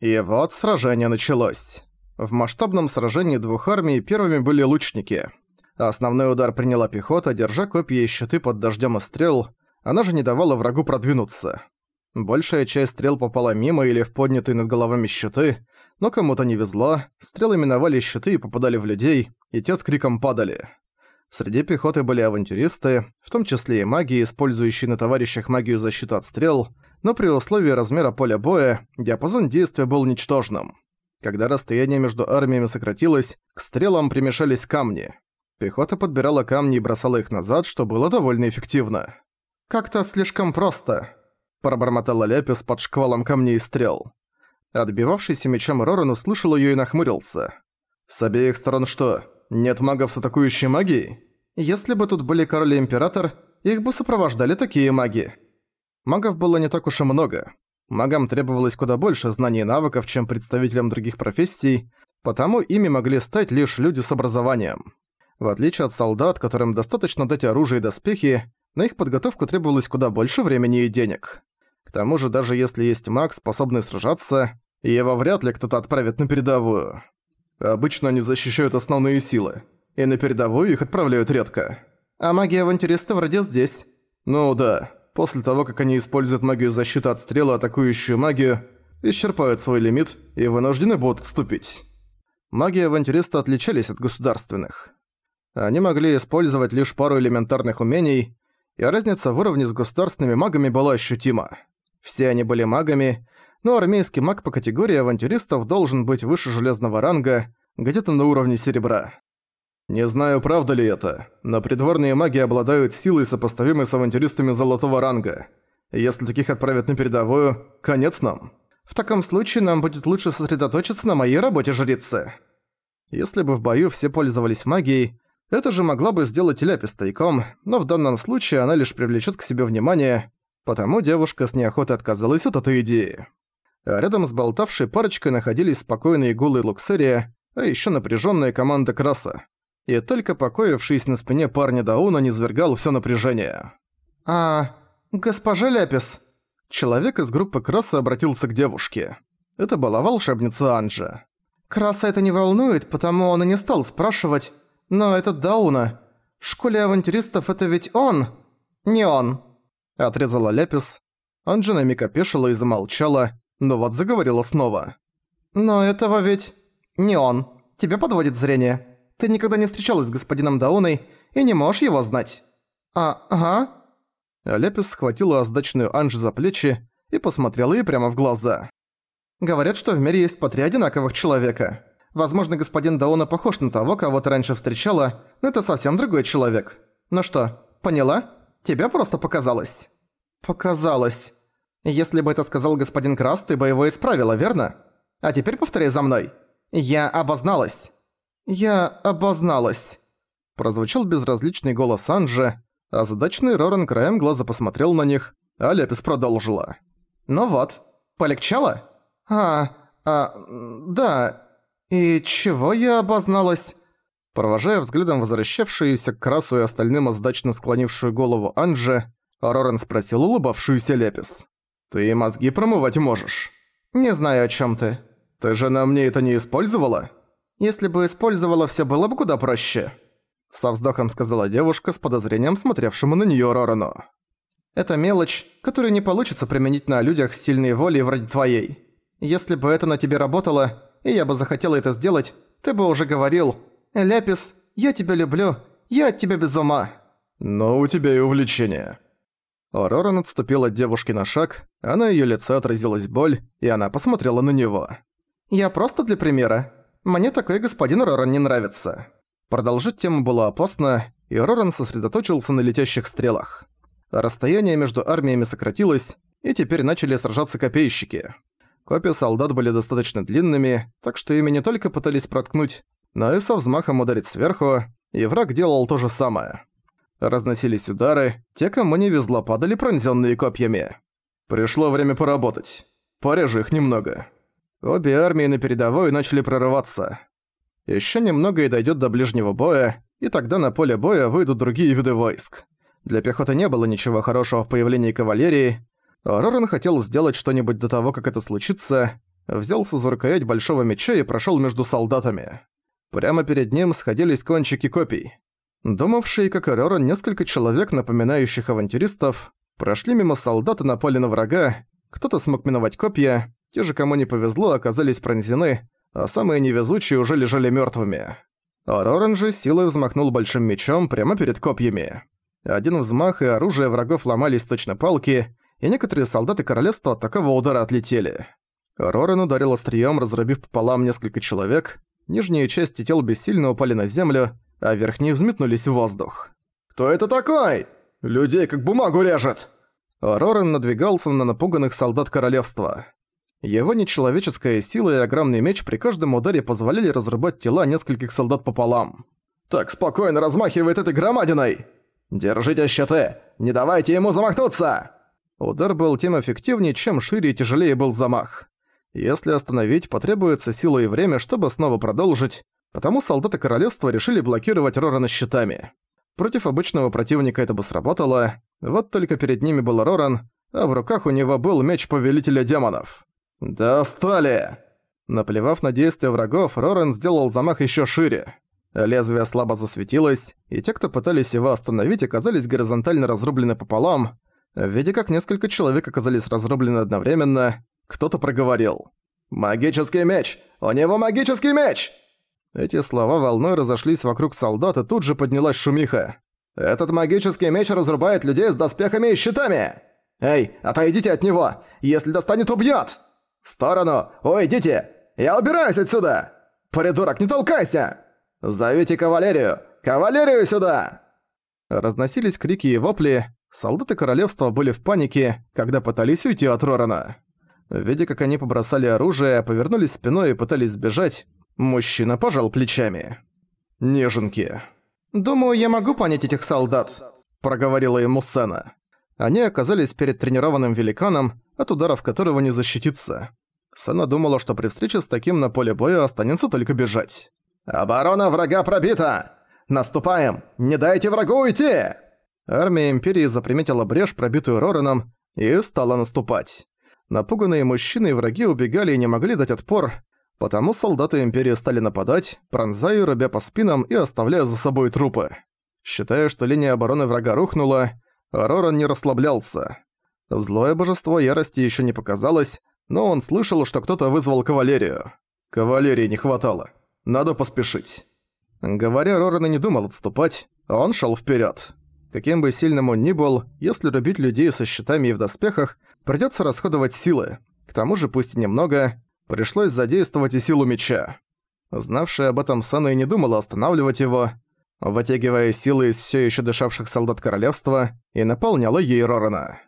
И вот сражение началось. В масштабном сражении двух армий первыми были лучники. Основной удар приняла пехота, держа копья и щиты под дождем и стрел, она же не давала врагу продвинуться. Большая часть стрел попала мимо или в поднятые над головами щиты, но кому-то не везло, стрелы миновали щиты и попадали в людей, и те с криком падали. Среди пехоты были авантюристы, в том числе и маги, использующие на товарищах магию защиты от стрел, но при условии размера поля боя диапазон действия был ничтожным. Когда расстояние между армиями сократилось, к стрелам примешались камни. Пехота подбирала камни и бросала их назад, что было довольно эффективно. «Как-то слишком просто», – пробормотала Ляпис под шквалом камней и стрел. Отбивавшийся мечом Роран услышал её и нахмурился. «С обеих сторон что, нет магов с атакующей магией? Если бы тут были король и император, их бы сопровождали такие маги». Магов было не так уж и много. Магам требовалось куда больше знаний и навыков, чем представителям других профессий, потому ими могли стать лишь люди с образованием. В отличие от солдат, которым достаточно дать оружие и доспехи, на их подготовку требовалось куда больше времени и денег. К тому же, даже если есть маг, способный сражаться, его вряд ли кто-то отправит на передовую. Обычно они защищают основные силы, и на передовую их отправляют редко. А маги-авантюристы вроде здесь. Ну да, после того, как они используют магию защиты от стрела, атакующую магию, исчерпают свой лимит и вынуждены будут отступить. Маги-авантюристы отличались от государственных. Они могли использовать лишь пару элементарных умений, и разница в уровне с государственными магами была ощутима. Все они были магами, но армейский маг по категории авантюристов должен быть выше железного ранга, где-то на уровне серебра. Не знаю, правда ли это, но придворные маги обладают силой, сопоставимой с авантюристами золотого ранга. Если таких отправят на передовую, конец нам. В таком случае нам будет лучше сосредоточиться на моей работе жрицы. Если бы в бою все пользовались магией, это же могла бы сделать Ляпис тайком, но в данном случае она лишь привлечет к себе внимание, потому девушка с неохотой отказалась от этой идеи. А рядом с болтавшей парочкой находились спокойные Гулы Луксерия, а еще напряженная команда Краса. И только покоившись на спине парня Дауна не свергал все напряжение. «А, госпожа Ляпис...» Человек из группы Краса обратился к девушке. Это была волшебница Анджа. «Краса это не волнует, потому он и не стал спрашивать, но этот Дауна... В школе авантюристов это ведь он...» «Не он», Отрезала Ляпис. Анджина миг опешила и замолчала, но вот заговорила снова. «Но этого ведь... не он. Тебя подводит зрение. Ты никогда не встречалась с господином Дауной и не можешь его знать». «А, ага». Ляпис схватила оздачную Анжи за плечи и посмотрела ей прямо в глаза. «Говорят, что в мире есть по три одинаковых человека. Возможно, господин Дауна похож на того, кого ты раньше встречала, но это совсем другой человек. Ну что, поняла?» Тебе просто показалось». «Показалось. Если бы это сказал господин Крас, ты бы его исправила, верно? А теперь повторяй за мной. Я обозналась». «Я обозналась». Прозвучал безразличный голос Анжи, а задачный Роран краем глаза посмотрел на них, а Лепис продолжила. «Ну вот, полегчало?» «А, а, да. И чего я обозналась?» Провожая взглядом возвращавшуюся к Красу и остальным оздачно склонившую голову Анже, Рорен спросил улыбавшуюся Лепис. «Ты мозги промывать можешь?» «Не знаю, о чем ты. Ты же на мне это не использовала?» «Если бы использовала, все было бы куда проще», — со вздохом сказала девушка с подозрением смотревшему на нее Рорану. «Это мелочь, которую не получится применить на людях с сильной волей вроде твоей. Если бы это на тебе работало, и я бы захотела это сделать, ты бы уже говорил, «Ляпис, я тебя люблю, я от тебя без ума». «Но у тебя и увлечение». Роран отступил от девушки на шаг, а на её лице отразилась боль, и она посмотрела на него. «Я просто для примера. Мне такой господин Роран не нравится». Продолжить тему было опасно, и Роран сосредоточился на летящих стрелах. Расстояние между армиями сократилось, и теперь начали сражаться копейщики. Копья солдат были достаточно длинными, так что ими не только пытались проткнуть, но и со взмахом ударить сверху, и враг делал то же самое. Разносились удары, те, кому не везло, падали пронзённые копьями. Пришло время поработать. Порежу их немного. Обе армии на передовой начали прорываться. Ещё немного и дойдёт до ближнего боя, и тогда на поле боя выйдут другие виды войск. Для пехоты не было ничего хорошего в появлении кавалерии. Роран хотел сделать что-нибудь до того, как это случится, взялся за рукоять большого меча и прошёл между солдатами. Прямо перед ним сходились кончики копий. Думавшие, как и Роран, несколько человек, напоминающих авантюристов, прошли мимо солдат и напали на врага, кто-то смог миновать копья, те же, кому не повезло, оказались пронзены, а самые невезучие уже лежали мёртвыми. А Роран же силой взмахнул большим мечом прямо перед копьями. Один взмах, и оружие врагов ломались точно палки, и некоторые солдаты королевства от такого удара отлетели. Роран ударил острием, разрубив пополам несколько человек, нижние части тел бессильно упали на землю, а верхние взметнулись в воздух. «Кто это такой? Людей как бумагу режет!» Роран надвигался на напуганных солдат королевства. Его нечеловеческая сила и огромный меч при каждом ударе позволяли разрубать тела нескольких солдат пополам. «Так спокойно размахивает этой громадиной! Держите щиты! Не давайте ему замахнуться!» Удар был тем эффективнее, чем шире и тяжелее был замах. Если остановить, потребуется сила и время, чтобы снова продолжить, потому солдаты королевства решили блокировать Рорана щитами. Против обычного противника это бы сработало, вот только перед ними был Роран, а в руках у него был меч Повелителя Демонов. «Достали!» Наплевав на действия врагов, Рорен сделал замах еще шире. Лезвие слабо засветилось, и те, кто пытались его остановить, оказались горизонтально разрублены пополам. Видя, как несколько человек оказались разрублены одновременно, кто-то проговорил. «Магический меч! У него магический меч!» Эти слова волной разошлись вокруг солдат, и тут же поднялась шумиха. «Этот магический меч разрубает людей с доспехами и щитами! Эй, отойдите от него! Если достанет, убьёт!» «В сторону! Уйдите! Я убираюсь отсюда! Придурок, не толкайся! Зовите кавалерию! Кавалерию сюда!» Разносились крики и вопли. Солдаты королевства были в панике, когда пытались уйти от Рорана. Видя, как они побросали оружие, повернулись спиной и пытались сбежать, мужчина пожал плечами. «Неженки». «Думаю, я могу понять этих солдат», — проговорила ему Сена. Они оказались перед тренированным великаном, от ударов которого не защититься. Сана думала, что при встрече с таким на поле боя останется только бежать. «Оборона врага пробита! Наступаем! Не дайте врагу уйти!» Армия Империи заприметила брешь, пробитую Рораном, и стала наступать. Напуганные мужчины и враги убегали и не могли дать отпор, потому солдаты Империи стали нападать, пронзая рубя по спинам и оставляя за собой трупы. Считая, что линия обороны врага рухнула, Роран не расслаблялся. Злое божество ярости еще не показалось, но он слышал, что кто-то вызвал кавалерию. Кавалерии не хватало. Надо поспешить. Говоря, Роран и не думал отступать, он шел вперед. Каким бы сильным он ни был, если рубить людей со щитами и в доспехах, придется расходовать силы. К тому же, пусть и немного, пришлось задействовать и силу меча. Знавшая об этом Сана и не думала останавливать его, вытягивая силы из все еще дышавших солдат королевства, и наполняла ей Рорана.